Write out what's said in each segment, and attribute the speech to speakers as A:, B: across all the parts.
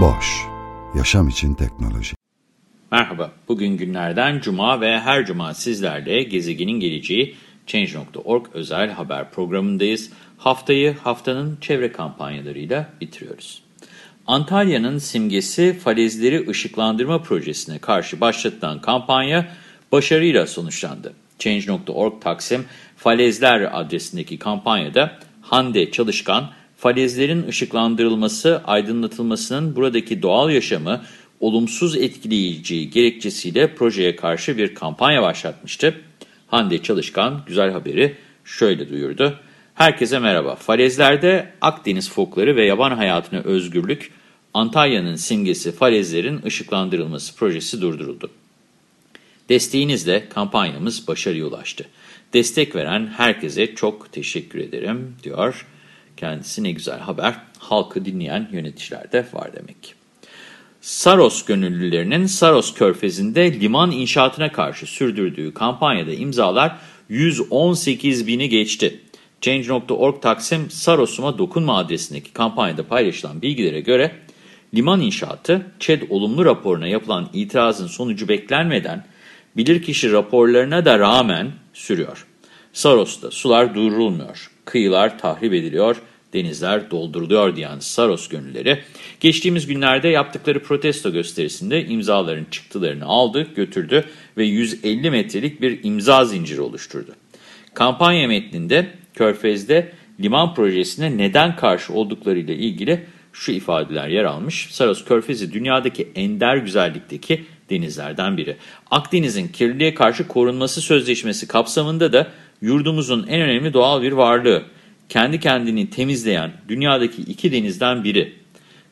A: Boş, yaşam için teknoloji.
B: Merhaba, bugün günlerden Cuma ve her Cuma sizlerle Gezegenin Geleceği Change.org özel haber programındayız. Haftayı haftanın çevre kampanyalarıyla bitiriyoruz. Antalya'nın simgesi falezleri ışıklandırma projesine karşı başlatılan kampanya başarıyla sonuçlandı. Change.org Taksim Falezler adresindeki kampanyada Hande Çalışkan, falezlerin ışıklandırılması, aydınlatılmasının buradaki doğal yaşamı olumsuz etkileyeceği gerekçesiyle projeye karşı bir kampanya başlatmıştı. Hande Çalışkan güzel haberi şöyle duyurdu. Herkese merhaba. Falezlerde Akdeniz fokları ve yaban hayatına özgürlük, Antalya'nın simgesi falezlerin ışıklandırılması projesi durduruldu. Desteğinizle kampanyamız başarıya ulaştı. Destek veren herkese çok teşekkür ederim diyor. Kendisi ne güzel haber. Halkı dinleyen yöneticiler de var demek. Saros gönüllülerinin Saros körfezinde liman inşaatına karşı sürdürdüğü kampanyada imzalar 118 bini geçti. Change.org Taksim Saros'uma dokunma adresindeki kampanyada paylaşılan bilgilere göre liman inşaatı ÇED olumlu raporuna yapılan itirazın sonucu beklenmeden bilirkişi raporlarına da rağmen sürüyor. Saros'ta sular durdurulmuyor, kıyılar tahrip ediliyor, denizler dolduruluyor diyen Saros gönülleri geçtiğimiz günlerde yaptıkları protesto gösterisinde imzaların çıktılarını aldı, götürdü ve 150 metrelik bir imza zinciri oluşturdu. Kampanya metninde Körfez'de liman projesine neden karşı olduklarıyla ilgili şu ifadeler yer almış. Saros Körfezi dünyadaki ender güzellikteki denizlerden biri. Akdeniz'in kirliliğe karşı korunması sözleşmesi kapsamında da yurdumuzun en önemli doğal bir varlığı. Kendi kendini temizleyen dünyadaki iki denizden biri.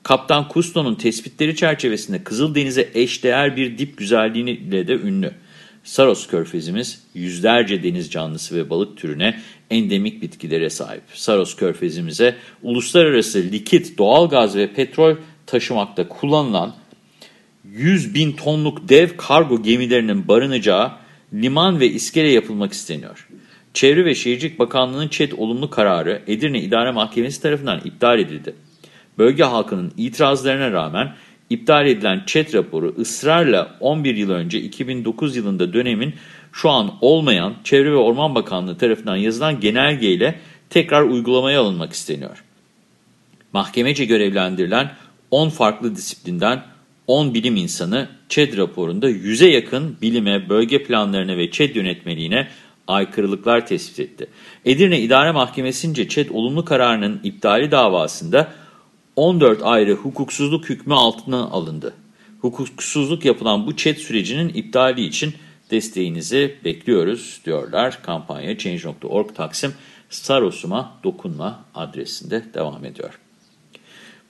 B: Kaptan Cousteau'nun tespitleri çerçevesinde Kızıldeniz'e eşdeğer bir dip güzelliğiyle de ünlü. Saros Körfezimiz yüzlerce deniz canlısı ve balık türüne endemik bitkilere sahip. Saros Körfezimize uluslararası likit, doğalgaz ve petrol taşımakta kullanılan 100 bin tonluk dev kargo gemilerinin barınacağı liman ve iskele yapılmak isteniyor. Çevre ve Şehircilik Bakanlığı'nın ÇED olumlu kararı Edirne İdare Mahkemesi tarafından iptal edildi. Bölge halkının itirazlarına rağmen iptal edilen ÇED raporu ısrarla 11 yıl önce 2009 yılında dönemin şu an olmayan Çevre ve Orman Bakanlığı tarafından yazılan genelgeyle tekrar uygulamaya alınmak isteniyor. Mahkemece görevlendirilen 10 farklı disiplinden 10 bilim insanı ÇED raporunda 100'e yakın bilime, bölge planlarına ve ÇED yönetmeliğine aykırılıklar tespit etti. Edirne İdare Mahkemesi'nce ÇED olumlu kararının iptali davasında 14 ayrı hukuksuzluk hükmü altına alındı. Hukuksuzluk yapılan bu ÇED sürecinin iptali için desteğinizi bekliyoruz diyorlar. Kampanya Change.org Taksim Saros'uma dokunma adresinde devam ediyor.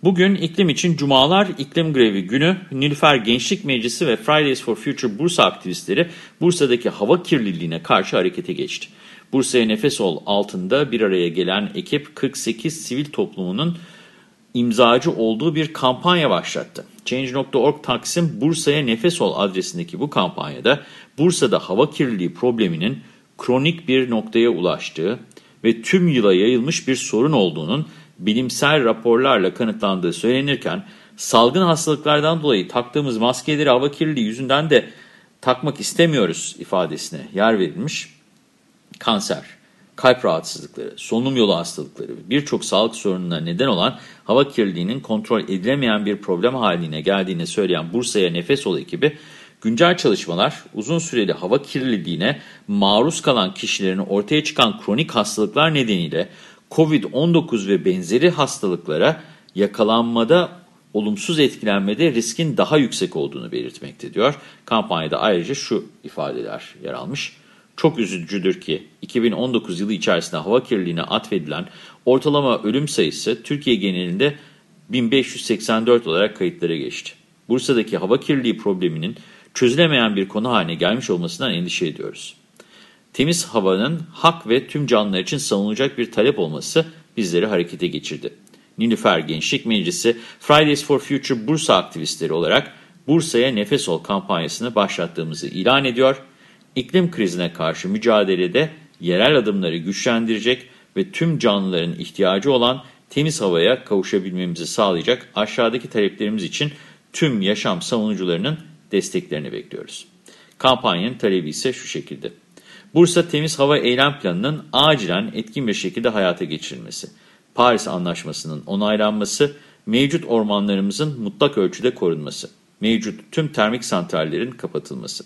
B: Bugün iklim için Cumalar İklim Grevi günü Nilüfer Gençlik Meclisi ve Fridays for Future Bursa aktivistleri Bursa'daki hava kirliliğine karşı harekete geçti. Bursa'ya Nefes Ol altında bir araya gelen ekip 48 sivil toplumunun imzacı olduğu bir kampanya başlattı. Change.org Taksim Bursa'ya Nefes Ol adresindeki bu kampanyada Bursa'da hava kirliliği probleminin kronik bir noktaya ulaştığı ve tüm yıla yayılmış bir sorun olduğunun bilimsel raporlarla kanıtlandığı söylenirken salgın hastalıklardan dolayı taktığımız maskeleri hava kirliliği yüzünden de takmak istemiyoruz ifadesine yer verilmiş. Kanser, kalp rahatsızlıkları, solunum yolu hastalıkları birçok sağlık sorununa neden olan hava kirliliğinin kontrol edilemeyen bir problem haline geldiğini söyleyen Bursa'ya Nefes Ol ekibi, güncel çalışmalar uzun süreli hava kirliliğine maruz kalan kişilerin ortaya çıkan kronik hastalıklar nedeniyle COVID-19 ve benzeri hastalıklara yakalanmada olumsuz etkilenmede riskin daha yüksek olduğunu belirtmekte diyor. Kampanyada ayrıca şu ifadeler yer almış. Çok üzücüdür ki 2019 yılı içerisinde hava kirliliğine atfedilen ortalama ölüm sayısı Türkiye genelinde 1584 olarak kayıtlara geçti. Bursa'daki hava kirliliği probleminin çözülemeyen bir konu haline gelmiş olmasından endişe ediyoruz. Temiz havanın hak ve tüm canlılar için savunulacak bir talep olması bizleri harekete geçirdi. Nilüfer Gençlik Meclisi Fridays for Future Bursa aktivistleri olarak Bursa'ya Nefes Ol kampanyasını başlattığımızı ilan ediyor. İklim krizine karşı mücadelede yerel adımları güçlendirecek ve tüm canlıların ihtiyacı olan temiz havaya kavuşabilmemizi sağlayacak aşağıdaki taleplerimiz için tüm yaşam savunucularının desteklerini bekliyoruz. Kampanyanın talebi ise şu şekilde. Bursa Temiz Hava Eylem Planı'nın acilen etkin bir şekilde hayata geçirilmesi, Paris Anlaşması'nın onaylanması, mevcut ormanlarımızın mutlak ölçüde korunması, mevcut tüm termik santrallerin kapatılması,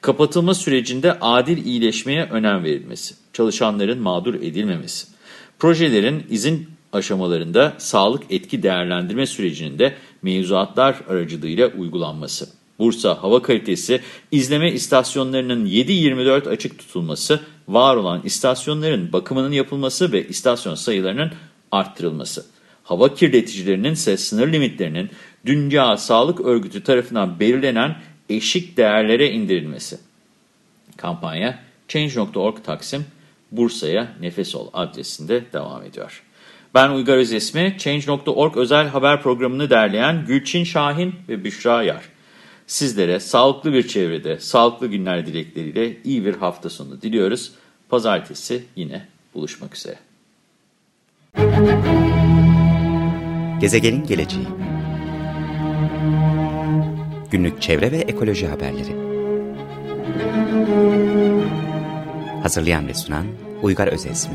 B: kapatılma sürecinde adil iyileşmeye önem verilmesi, çalışanların mağdur edilmemesi, projelerin izin aşamalarında sağlık etki değerlendirme sürecinin de mevzuatlar aracılığıyla uygulanması. Bursa Hava Kalitesi izleme istasyonlarının 7-24 açık tutulması, var olan istasyonların bakımının yapılması ve istasyon sayılarının arttırılması. Hava kirleticilerinin ise sınır limitlerinin Dünya Sağlık Örgütü tarafından belirlenen eşik değerlere indirilmesi. Kampanya Change.org Taksim Bursa'ya Nefes Ol adresinde devam ediyor. Ben Uygar Özesmi, Change.org özel haber programını derleyen Gülçin Şahin ve Büşra Yar. Sizlere sağlıklı bir çevrede, sağlıklı günler dilekleriyle iyi bir hafta sonu diliyoruz. Pazartesi yine buluşmak üzere.
C: Gezegenin geleceği Günlük çevre ve ekoloji haberleri Hazırlayan ve sunan Uygar Özesmi